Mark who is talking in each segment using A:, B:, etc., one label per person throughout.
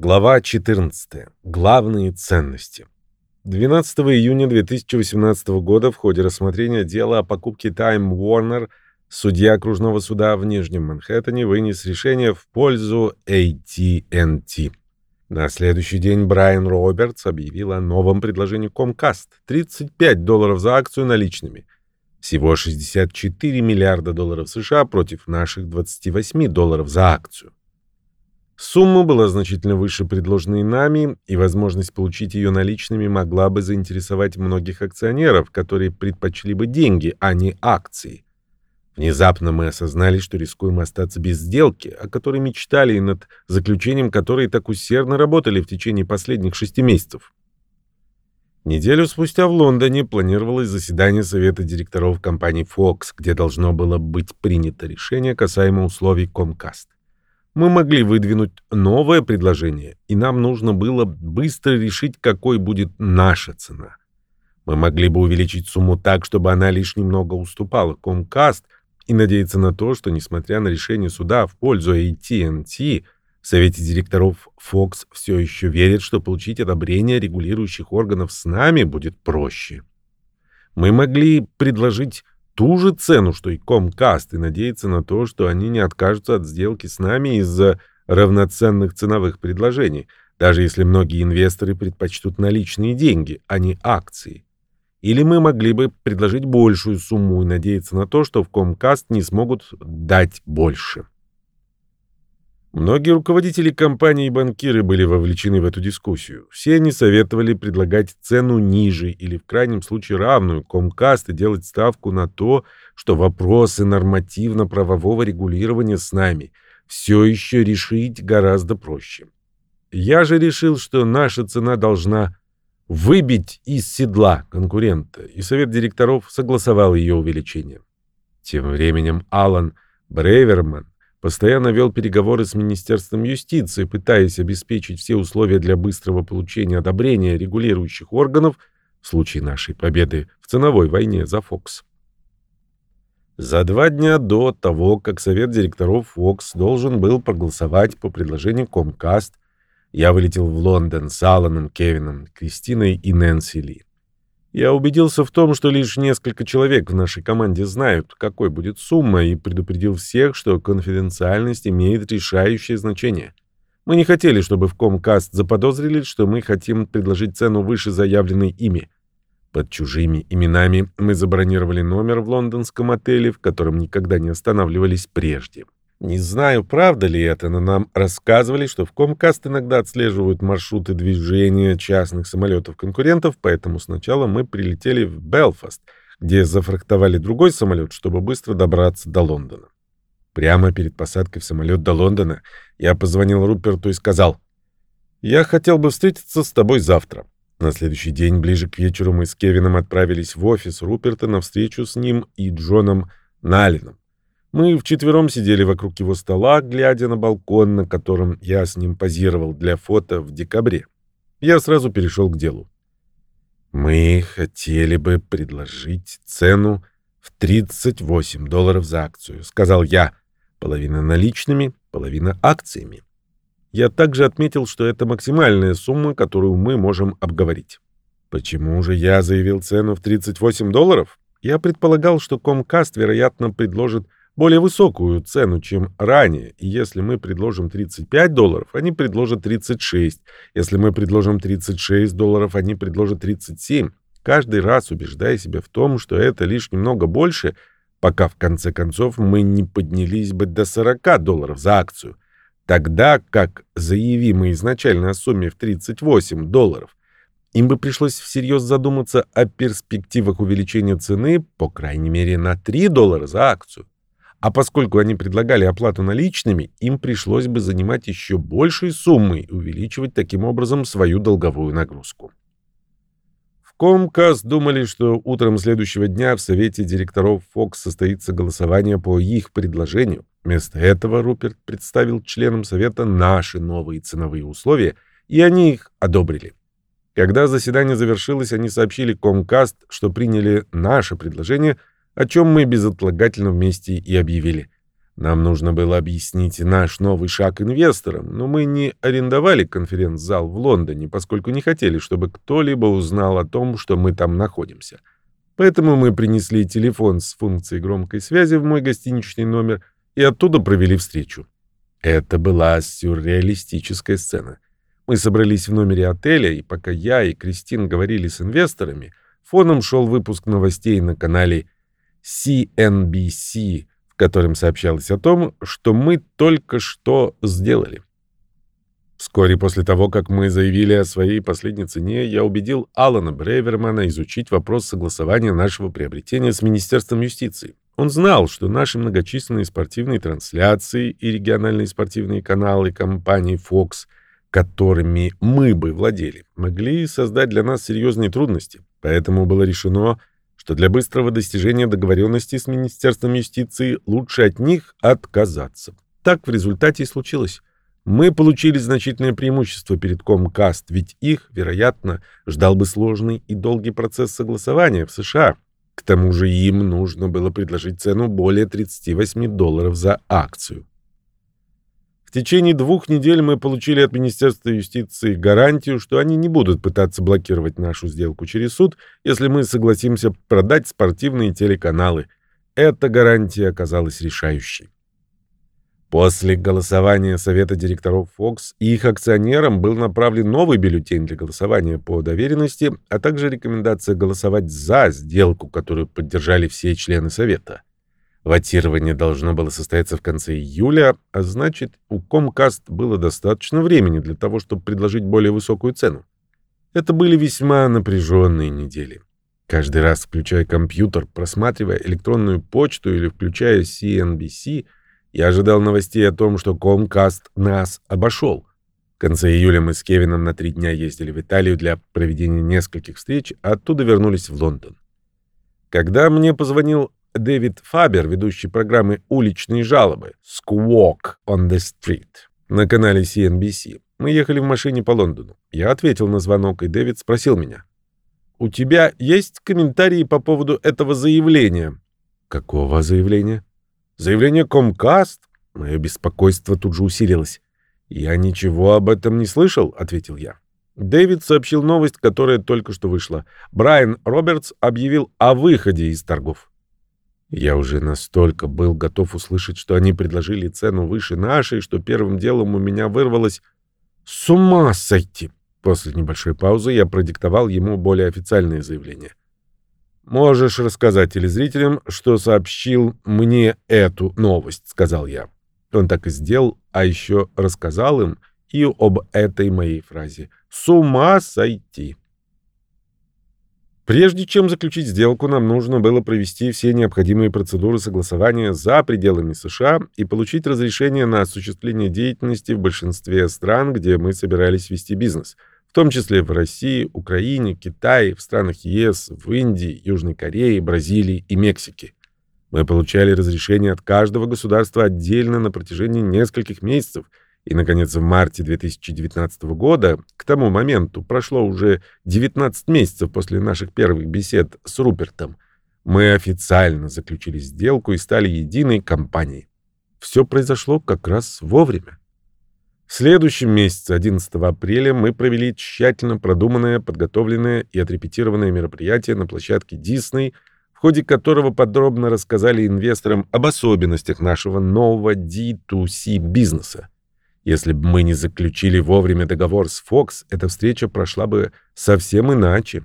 A: Глава 14. Главные ценности. 12 июня 2018 года в ходе рассмотрения дела о покупке Time Warner судья окружного суда в Нижнем Манхэттене вынес решение в пользу AT&T. На следующий день Брайан Робертс объявил о новом предложении Comcast – 35 долларов за акцию наличными. Всего 64 миллиарда долларов США против наших 28 долларов за акцию. Сумма была значительно выше предложенной нами, и возможность получить ее наличными могла бы заинтересовать многих акционеров, которые предпочли бы деньги, а не акции. Внезапно мы осознали, что рискуем остаться без сделки, о которой мечтали и над заключением которой так усердно работали в течение последних шести месяцев. Неделю спустя в Лондоне планировалось заседание совета директоров компании Fox, где должно было быть принято решение касаемо условий Comcast. Мы могли выдвинуть новое предложение, и нам нужно было быстро решить, какой будет наша цена. Мы могли бы увеличить сумму так, чтобы она лишь немного уступала Comcast, и надеяться на то, что, несмотря на решение суда в пользу AT&T, в Совете директоров Fox все еще верит, что получить одобрение регулирующих органов с нами будет проще. Мы могли предложить ту же цену, что и Comcast, и надеяться на то, что они не откажутся от сделки с нами из-за равноценных ценовых предложений, даже если многие инвесторы предпочтут наличные деньги, а не акции. Или мы могли бы предложить большую сумму и надеяться на то, что в Comcast не смогут дать больше. Многие руководители компаний и банкиры были вовлечены в эту дискуссию. Все они советовали предлагать цену ниже или в крайнем случае равную Comcast и делать ставку на то, что вопросы нормативно-правового регулирования с нами все еще решить гораздо проще. Я же решил, что наша цена должна выбить из седла конкурента, и совет директоров согласовал ее увеличение. Тем временем Алан Бреверман постоянно вел переговоры с Министерством юстиции, пытаясь обеспечить все условия для быстрого получения одобрения регулирующих органов в случае нашей победы в ценовой войне за Фокс. За два дня до того, как совет директоров Fox должен был проголосовать по предложению Comcast, я вылетел в Лондон с Аланом, Кевином, Кристиной и Нэнси Ли. Я убедился в том, что лишь несколько человек в нашей команде знают, какой будет сумма, и предупредил всех, что конфиденциальность имеет решающее значение. Мы не хотели, чтобы в Comcast заподозрили, что мы хотим предложить цену выше заявленной ими. Под чужими именами мы забронировали номер в лондонском отеле, в котором никогда не останавливались прежде. Не знаю, правда ли это, но нам рассказывали, что в Комкаст иногда отслеживают маршруты движения частных самолетов-конкурентов, поэтому сначала мы прилетели в Белфаст, где зафрахтовали другой самолет, чтобы быстро добраться до Лондона. Прямо перед посадкой в самолет до Лондона я позвонил Руперту и сказал, «Я хотел бы встретиться с тобой завтра». На следующий день, ближе к вечеру, мы с Кевином отправились в офис Руперта на встречу с ним и Джоном Налином. Мы вчетвером сидели вокруг его стола, глядя на балкон, на котором я с ним позировал для фото в декабре. Я сразу перешел к делу. Мы хотели бы предложить цену в 38 долларов за акцию, сказал я. Половина наличными, половина акциями. Я также отметил, что это максимальная сумма, которую мы можем обговорить. Почему же я заявил цену в 38 долларов? Я предполагал, что Comcast, вероятно, предложит более высокую цену, чем ранее, и если мы предложим 35 долларов, они предложат 36. Если мы предложим 36 долларов, они предложат 37. Каждый раз убеждая себя в том, что это лишь немного больше, пока в конце концов мы не поднялись бы до 40 долларов за акцию. Тогда как заявимые изначально о сумме в 38 долларов, им бы пришлось всерьез задуматься о перспективах увеличения цены, по крайней мере, на 3 доллара за акцию. А поскольку они предлагали оплату наличными, им пришлось бы занимать еще большие суммы и увеличивать таким образом свою долговую нагрузку. В Comcast думали, что утром следующего дня в совете директоров Fox состоится голосование по их предложению. Вместо этого Руперт представил членам совета наши новые ценовые условия, и они их одобрили. Когда заседание завершилось, они сообщили Comcast, что приняли наше предложение – о чем мы безотлагательно вместе и объявили. Нам нужно было объяснить наш новый шаг инвесторам, но мы не арендовали конференц-зал в Лондоне, поскольку не хотели, чтобы кто-либо узнал о том, что мы там находимся. Поэтому мы принесли телефон с функцией громкой связи в мой гостиничный номер и оттуда провели встречу. Это была сюрреалистическая сцена. Мы собрались в номере отеля, и пока я и Кристин говорили с инвесторами, фоном шел выпуск новостей на канале CNBC которым сообщалось о том, что мы только что сделали. Вскоре после того, как мы заявили о своей последней цене, я убедил Алана Брейвермана изучить вопрос согласования нашего приобретения с Министерством юстиции. Он знал, что наши многочисленные спортивные трансляции и региональные спортивные каналы компании Fox, которыми мы бы владели, могли создать для нас серьезные трудности. Поэтому было решено что для быстрого достижения договоренности с Министерством юстиции лучше от них отказаться. Так в результате и случилось. Мы получили значительное преимущество перед Comcast, ведь их, вероятно, ждал бы сложный и долгий процесс согласования в США. К тому же им нужно было предложить цену более 38 долларов за акцию. В течение двух недель мы получили от Министерства юстиции гарантию, что они не будут пытаться блокировать нашу сделку через суд, если мы согласимся продать спортивные телеканалы. Эта гарантия оказалась решающей. После голосования Совета директоров Fox их акционерам был направлен новый бюллетень для голосования по доверенности, а также рекомендация голосовать за сделку, которую поддержали все члены Совета. Ватирование должно было состояться в конце июля, а значит, у Comcast было достаточно времени для того, чтобы предложить более высокую цену. Это были весьма напряженные недели. Каждый раз, включая компьютер, просматривая электронную почту или включая CNBC, я ожидал новостей о том, что Comcast нас обошел. В конце июля мы с Кевином на три дня ездили в Италию для проведения нескольких встреч, а оттуда вернулись в Лондон. Когда мне позвонил Дэвид Фабер, ведущий программы «Уличные жалобы» «Squawk on the Street» на канале CNBC. Мы ехали в машине по Лондону. Я ответил на звонок, и Дэвид спросил меня. «У тебя есть комментарии по поводу этого заявления?» «Какого заявления?» «Заявление Comcast?» Мое беспокойство тут же усилилось. «Я ничего об этом не слышал», — ответил я. Дэвид сообщил новость, которая только что вышла. Брайан Робертс объявил о выходе из торгов. Я уже настолько был готов услышать, что они предложили цену выше нашей, что первым делом у меня вырвалось «С ума сойти!». После небольшой паузы я продиктовал ему более официальное заявление. «Можешь рассказать телезрителям, что сообщил мне эту новость», — сказал я. Он так и сделал, а еще рассказал им и об этой моей фразе «С ума сойти!». Прежде чем заключить сделку, нам нужно было провести все необходимые процедуры согласования за пределами США и получить разрешение на осуществление деятельности в большинстве стран, где мы собирались вести бизнес, в том числе в России, Украине, Китае, в странах ЕС, в Индии, Южной Корее, Бразилии и Мексике. Мы получали разрешение от каждого государства отдельно на протяжении нескольких месяцев – и, наконец, в марте 2019 года, к тому моменту прошло уже 19 месяцев после наших первых бесед с Рупертом, мы официально заключили сделку и стали единой компанией. Все произошло как раз вовремя. В следующем месяце, 11 апреля, мы провели тщательно продуманное, подготовленное и отрепетированное мероприятие на площадке Disney, в ходе которого подробно рассказали инвесторам об особенностях нашего нового D2C бизнеса. Если бы мы не заключили вовремя договор с Fox, эта встреча прошла бы совсем иначе.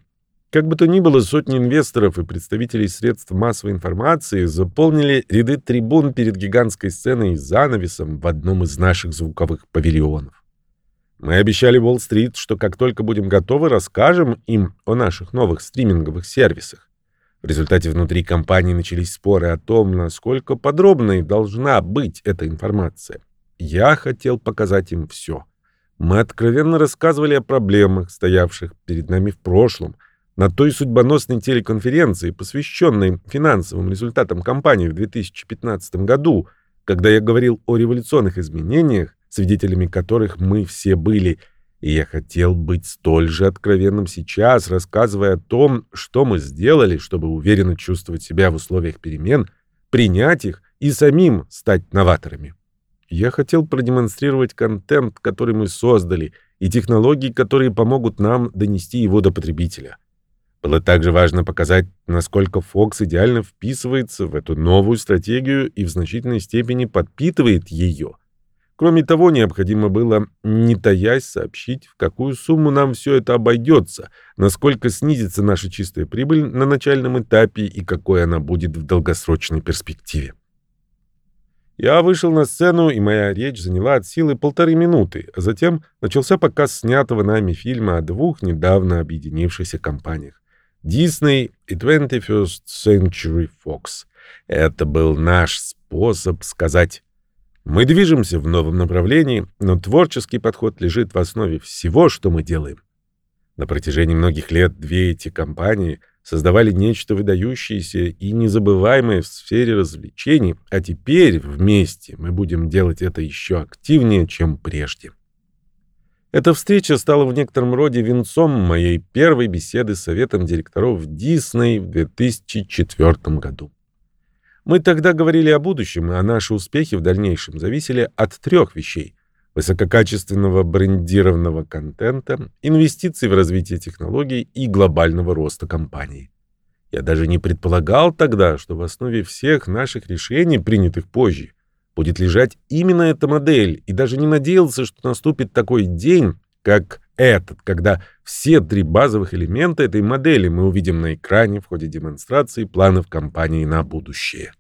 A: Как бы то ни было, сотни инвесторов и представителей средств массовой информации заполнили ряды трибун перед гигантской сценой и занавесом в одном из наших звуковых павильонов. Мы обещали Уолл-стрит, что как только будем готовы, расскажем им о наших новых стриминговых сервисах. В результате внутри компании начались споры о том, насколько подробной должна быть эта информация. Я хотел показать им все. Мы откровенно рассказывали о проблемах, стоявших перед нами в прошлом, на той судьбоносной телеконференции, посвященной финансовым результатам компании в 2015 году, когда я говорил о революционных изменениях, свидетелями которых мы все были, и я хотел быть столь же откровенным сейчас, рассказывая о том, что мы сделали, чтобы уверенно чувствовать себя в условиях перемен, принять их и самим стать новаторами. Я хотел продемонстрировать контент, который мы создали, и технологии, которые помогут нам донести его до потребителя. Было также важно показать, насколько Fox идеально вписывается в эту новую стратегию и в значительной степени подпитывает ее. Кроме того, необходимо было, не таясь, сообщить, в какую сумму нам все это обойдется, насколько снизится наша чистая прибыль на начальном этапе и какой она будет в долгосрочной перспективе. Я вышел на сцену, и моя речь заняла от силы полторы минуты, а затем начался показ снятого нами фильма о двух недавно объединившихся компаниях. Disney и 21st Century Fox. Это был наш способ сказать «Мы движемся в новом направлении, но творческий подход лежит в основе всего, что мы делаем». На протяжении многих лет две эти компании создавали нечто выдающееся и незабываемое в сфере развлечений, а теперь вместе мы будем делать это еще активнее, чем прежде. Эта встреча стала в некотором роде венцом моей первой беседы с советом директоров Дисней в 2004 году. Мы тогда говорили о будущем, а наши успехи в дальнейшем зависели от трех вещей – высококачественного брендированного контента, инвестиций в развитие технологий и глобального роста компании. Я даже не предполагал тогда, что в основе всех наших решений, принятых позже, будет лежать именно эта модель, и даже не надеялся, что наступит такой день, как этот, когда все три базовых элемента этой модели мы увидим на экране в ходе демонстрации планов компании на будущее.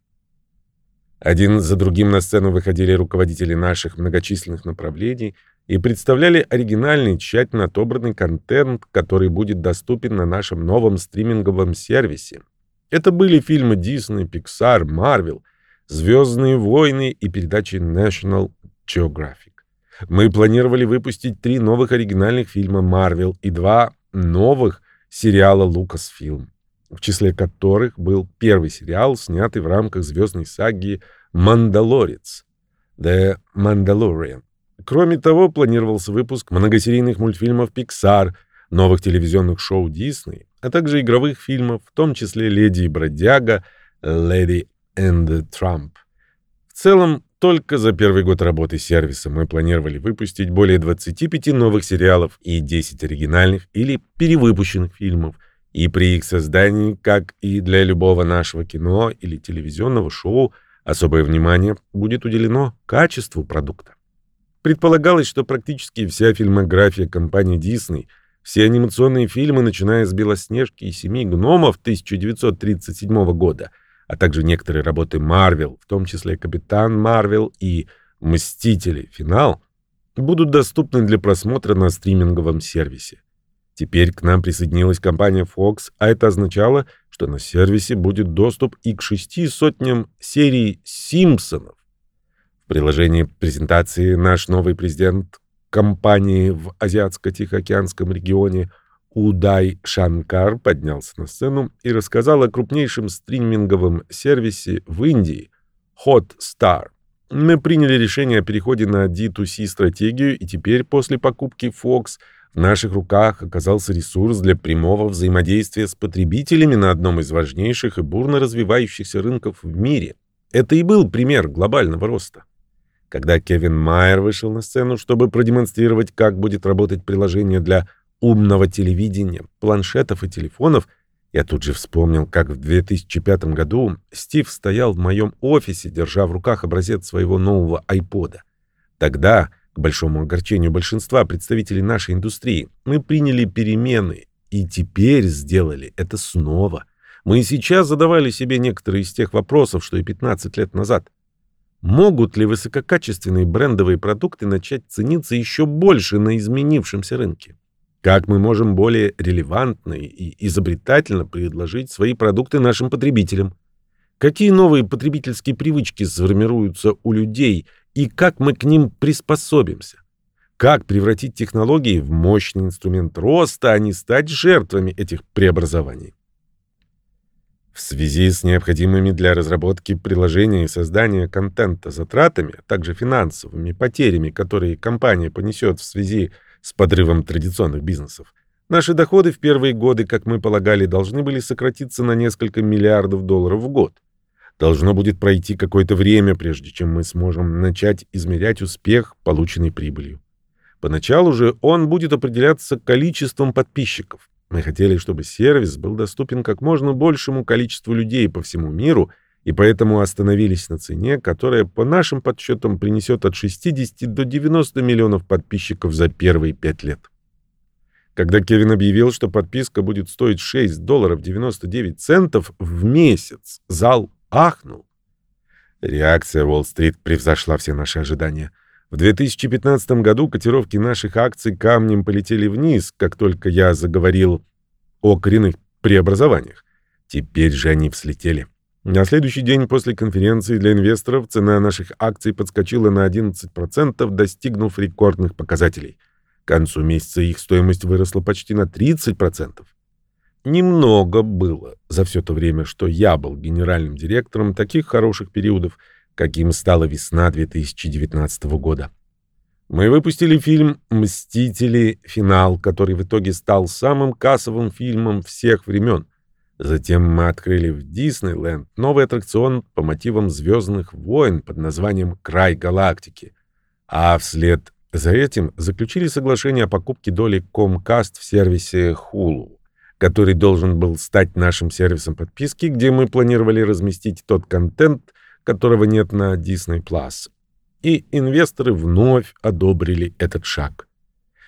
A: Один за другим на сцену выходили руководители наших многочисленных направлений и представляли оригинальный, тщательно отобранный контент, который будет доступен на нашем новом стриминговом сервисе. Это были фильмы Disney, Pixar, Marvel — «Звездные войны» и передачи National Geographic. Мы планировали выпустить три новых оригинальных фильма Marvel и два новых сериала Lucasfilm, в числе которых был первый сериал, снятый в рамках звездной саги «Мандалорец» The Mandalorian. Кроме того, планировался выпуск многосерийных мультфильмов Pixar, новых телевизионных шоу Disney, а также игровых фильмов, в том числе «Леди и бродяга», «Леди and Trump. В целом, только за первый год работы сервиса мы планировали выпустить более 25 новых сериалов и 10 оригинальных или перевыпущенных фильмов, и при их создании, как и для любого нашего кино или телевизионного шоу, особое внимание будет уделено качеству продукта. Предполагалось, что практически вся фильмография компании Disney, все анимационные фильмы, начиная с «Белоснежки» и «Семи гномов» 1937 года – а также некоторые работы Марвел, в том числе «Капитан Марвел» и «Мстители. Финал», будут доступны для просмотра на стриминговом сервисе. Теперь к нам присоединилась компания Fox, а это означало, что на сервисе будет доступ и к шести сотням серий «Симпсонов». В приложении презентации наш новый президент компании в Азиатско-Тихоокеанском регионе – Удай Шанкар поднялся на сцену и рассказал о крупнейшем стриминговом сервисе в Индии Hotstar. Мы приняли решение о переходе на D2C стратегию, и теперь после покупки Fox в наших руках оказался ресурс для прямого взаимодействия с потребителями на одном из важнейших и бурно развивающихся рынков в мире. Это и был пример глобального роста. Когда Кевин Майер вышел на сцену, чтобы продемонстрировать, как будет работать приложение для умного телевидения, планшетов и телефонов, я тут же вспомнил, как в 2005 году Стив стоял в моем офисе, держа в руках образец своего нового айпода. Тогда, к большому огорчению большинства представителей нашей индустрии, мы приняли перемены и теперь сделали это снова. Мы и сейчас задавали себе некоторые из тех вопросов, что и 15 лет назад. Могут ли высококачественные брендовые продукты начать цениться еще больше на изменившемся рынке? Как мы можем более релевантно и изобретательно предложить свои продукты нашим потребителям? Какие новые потребительские привычки сформируются у людей и как мы к ним приспособимся? Как превратить технологии в мощный инструмент роста, а не стать жертвами этих преобразований? В связи с необходимыми для разработки приложения и создания контента затратами, а также финансовыми потерями, которые компания понесет в связи с подрывом традиционных бизнесов. Наши доходы в первые годы, как мы полагали, должны были сократиться на несколько миллиардов долларов в год. Должно будет пройти какое-то время, прежде чем мы сможем начать измерять успех, полученный прибылью. Поначалу же он будет определяться количеством подписчиков. Мы хотели, чтобы сервис был доступен как можно большему количеству людей по всему миру, и поэтому остановились на цене, которая, по нашим подсчетам, принесет от 60 до 90 миллионов подписчиков за первые пять лет. Когда Кевин объявил, что подписка будет стоить 6 долларов 99 центов в месяц, зал ахнул. Реакция Уолл-стрит превзошла все наши ожидания. В 2015 году котировки наших акций камнем полетели вниз, как только я заговорил о коренных преобразованиях. Теперь же они взлетели. На следующий день после конференции для инвесторов цена наших акций подскочила на 11%, достигнув рекордных показателей. К концу месяца их стоимость выросла почти на 30%. Немного было за все то время, что я был генеральным директором таких хороших периодов, каким стала весна 2019 года. Мы выпустили фильм «Мстители. Финал», который в итоге стал самым кассовым фильмом всех времен. Затем мы открыли в Диснейленд новый аттракцион по мотивам «Звездных войн» под названием «Край галактики». А вслед за этим заключили соглашение о покупке доли Comcast в сервисе Hulu который должен был стать нашим сервисом подписки, где мы планировали разместить тот контент, которого нет на Disney+. Plus. И инвесторы вновь одобрили этот шаг.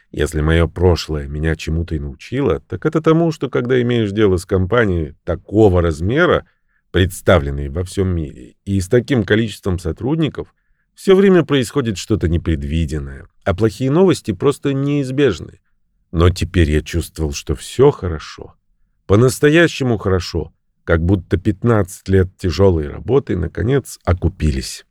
A: Если мое прошлое меня чему-то и научило, так это тому, что когда имеешь дело с компанией такого размера, представленной во всем мире, и с таким количеством сотрудников, все время происходит что-то непредвиденное, а плохие новости просто неизбежны. Но теперь я чувствовал, что все хорошо. По-настоящему хорошо. Как будто 15 лет тяжелой работы, наконец, окупились.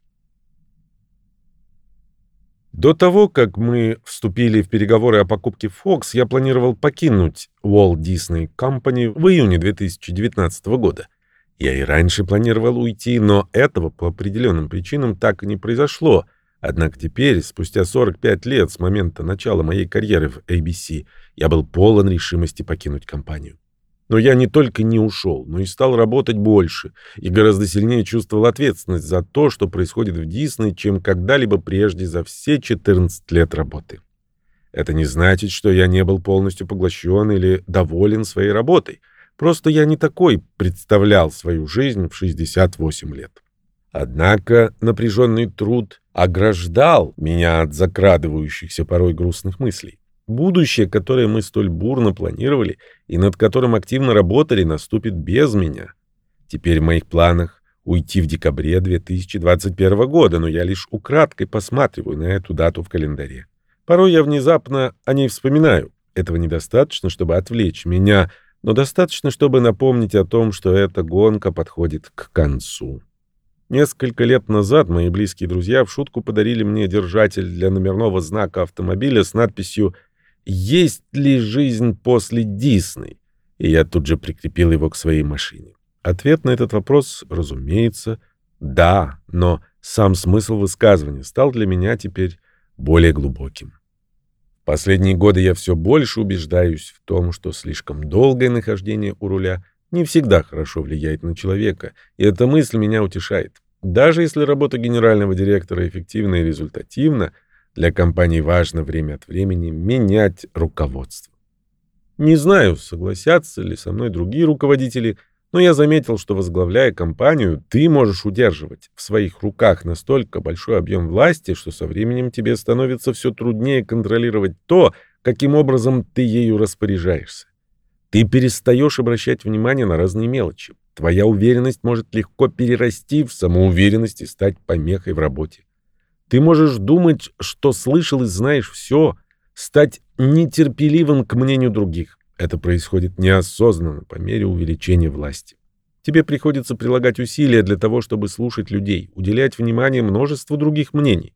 A: До того, как мы вступили в переговоры о покупке Fox, я планировал покинуть Walt Disney Company в июне 2019 года. Я и раньше планировал уйти, но этого по определенным причинам так и не произошло, Однако теперь, спустя 45 лет с момента начала моей карьеры в ABC, я был полон решимости покинуть компанию. Но я не только не ушел, но и стал работать больше и гораздо сильнее чувствовал ответственность за то, что происходит в Дисней, чем когда-либо прежде за все 14 лет работы. Это не значит, что я не был полностью поглощен или доволен своей работой. Просто я не такой представлял свою жизнь в 68 лет. Однако напряженный труд ограждал меня от закрадывающихся порой грустных мыслей. Будущее, которое мы столь бурно планировали и над которым активно работали, наступит без меня. Теперь в моих планах уйти в декабре 2021 года, но я лишь украдкой посматриваю на эту дату в календаре. Порой я внезапно о ней вспоминаю. Этого недостаточно, чтобы отвлечь меня, но достаточно, чтобы напомнить о том, что эта гонка подходит к концу. Несколько лет назад мои близкие друзья в шутку подарили мне держатель для номерного знака автомобиля с надписью «Есть ли жизнь после Дисней?» И я тут же прикрепил его к своей машине. Ответ на этот вопрос, разумеется, да, но сам смысл высказывания стал для меня теперь более глубоким. Последние годы я все больше убеждаюсь в том, что слишком долгое нахождение у руля не всегда хорошо влияет на человека, и эта мысль меня утешает. Даже если работа генерального директора эффективна и результативна, для компании важно время от времени менять руководство. Не знаю, согласятся ли со мной другие руководители, но я заметил, что возглавляя компанию, ты можешь удерживать в своих руках настолько большой объем власти, что со временем тебе становится все труднее контролировать то, каким образом ты ею распоряжаешься. Ты перестаешь обращать внимание на разные мелочи. Твоя уверенность может легко перерасти в самоуверенность и стать помехой в работе. Ты можешь думать, что слышал и знаешь все, стать нетерпеливым к мнению других. Это происходит неосознанно по мере увеличения власти. Тебе приходится прилагать усилия для того, чтобы слушать людей, уделять внимание множеству других мнений.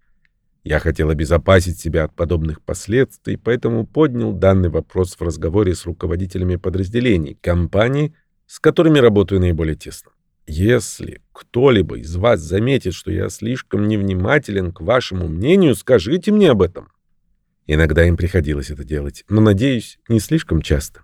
A: Я хотел обезопасить себя от подобных последствий, поэтому поднял данный вопрос в разговоре с руководителями подразделений компании, с которыми работаю наиболее тесно. Если кто-либо из вас заметит, что я слишком невнимателен к вашему мнению, скажите мне об этом. Иногда им приходилось это делать, но, надеюсь, не слишком часто.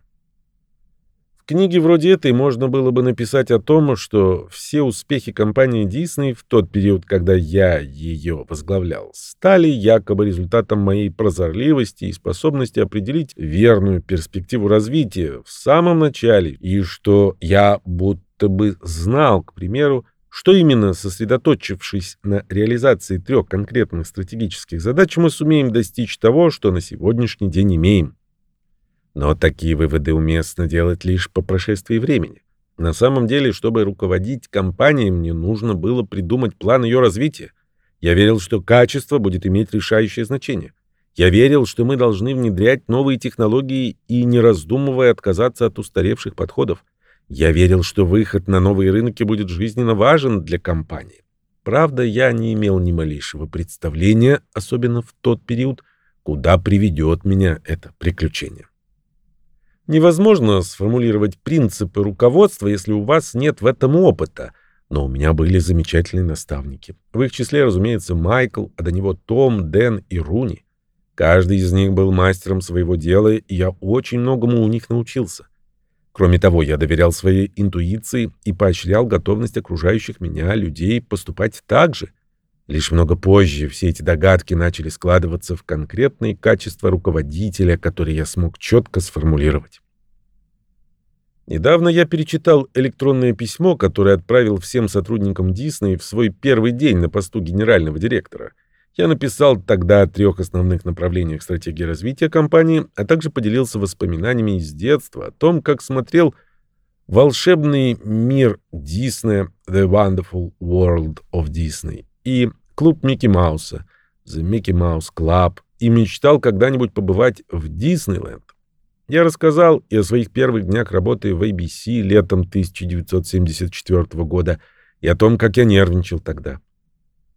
A: В книге вроде этой можно было бы написать о том, что все успехи компании Disney в тот период, когда я ее возглавлял, стали якобы результатом моей прозорливости и способности определить верную перспективу развития в самом начале, и что я будто бы знал, к примеру, что именно сосредоточившись на реализации трех конкретных стратегических задач, мы сумеем достичь того, что на сегодняшний день имеем. Но такие выводы уместно делать лишь по прошествии времени. На самом деле, чтобы руководить компанией, мне нужно было придумать план ее развития. Я верил, что качество будет иметь решающее значение. Я верил, что мы должны внедрять новые технологии и, не раздумывая, отказаться от устаревших подходов. Я верил, что выход на новые рынки будет жизненно важен для компании. Правда, я не имел ни малейшего представления, особенно в тот период, куда приведет меня это приключение. Невозможно сформулировать принципы руководства, если у вас нет в этом опыта. Но у меня были замечательные наставники. В их числе, разумеется, Майкл, а до него Том, Дэн и Руни. Каждый из них был мастером своего дела, и я очень многому у них научился. Кроме того, я доверял своей интуиции и поощрял готовность окружающих меня людей поступать так же. Лишь много позже все эти догадки начали складываться в конкретные качества руководителя, которые я смог четко сформулировать. Недавно я перечитал электронное письмо, которое отправил всем сотрудникам Дисней в свой первый день на посту генерального директора. Я написал тогда о трех основных направлениях стратегии развития компании, а также поделился воспоминаниями из детства о том, как смотрел «Волшебный мир Диснея» «The Wonderful World of Disney» и «Клуб Микки Мауса» «The Mickey Mouse Club» и мечтал когда-нибудь побывать в Диснейленд. Я рассказал и о своих первых днях работы в ABC летом 1974 года, и о том, как я нервничал тогда.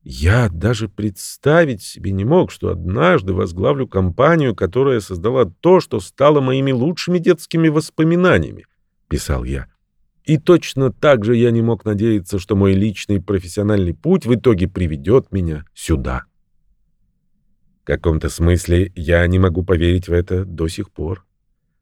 A: Я даже представить себе не мог, что однажды возглавлю компанию, которая создала то, что стало моими лучшими детскими воспоминаниями, писал я. И точно так же я не мог надеяться, что мой личный профессиональный путь в итоге приведет меня сюда. В каком-то смысле я не могу поверить в это до сих пор.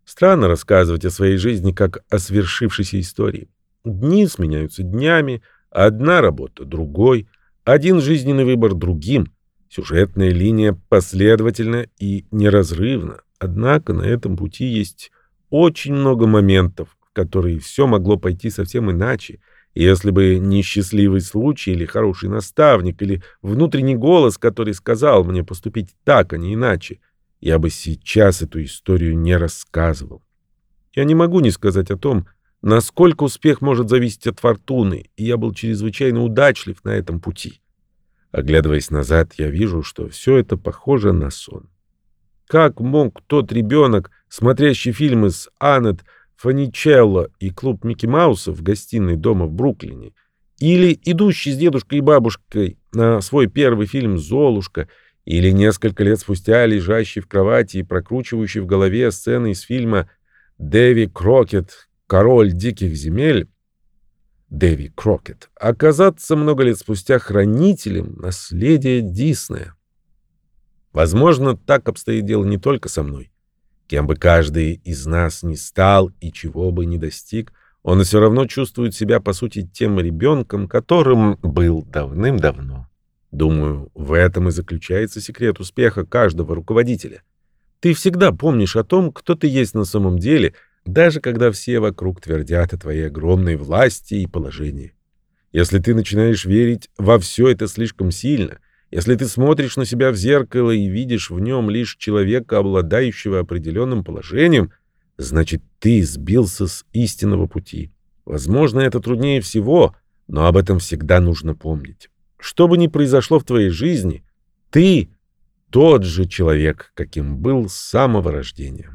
A: Странно рассказывать о своей жизни как о свершившейся истории. Дни сменяются днями, одна работа другой, один жизненный выбор другим. Сюжетная линия последовательна и неразрывна. Однако на этом пути есть очень много моментов, в которые все могло пойти совсем иначе. Если бы не счастливый случай или хороший наставник, или внутренний голос, который сказал мне поступить так, а не иначе, я бы сейчас эту историю не рассказывал. Я не могу не сказать о том, насколько успех может зависеть от фортуны, и я был чрезвычайно удачлив на этом пути. Оглядываясь назад, я вижу, что все это похоже на сон. Как мог тот ребенок, смотрящий фильмы с Аннет Фаничелло и клуб Микки Мауса в гостиной дома в Бруклине, или идущий с дедушкой и бабушкой на свой первый фильм «Золушка», или несколько лет спустя лежащий в кровати и прокручивающий в голове сцены из фильма «Дэви Крокет. Король диких земель» Дэви Крокет оказаться много лет спустя хранителем наследия Диснея. Возможно, так обстоит дело не только со мной. Кем бы каждый из нас ни стал и чего бы ни достиг, он все равно чувствует себя, по сути, тем ребенком, которым был давным-давно. Думаю, в этом и заключается секрет успеха каждого руководителя. Ты всегда помнишь о том, кто ты есть на самом деле, даже когда все вокруг твердят о твоей огромной власти и положении. Если ты начинаешь верить во все это слишком сильно, если ты смотришь на себя в зеркало и видишь в нем лишь человека, обладающего определенным положением, значит, ты сбился с истинного пути. Возможно, это труднее всего, но об этом всегда нужно помнить. Что бы ни произошло в твоей жизни, ты тот же человек, каким был с самого рождения.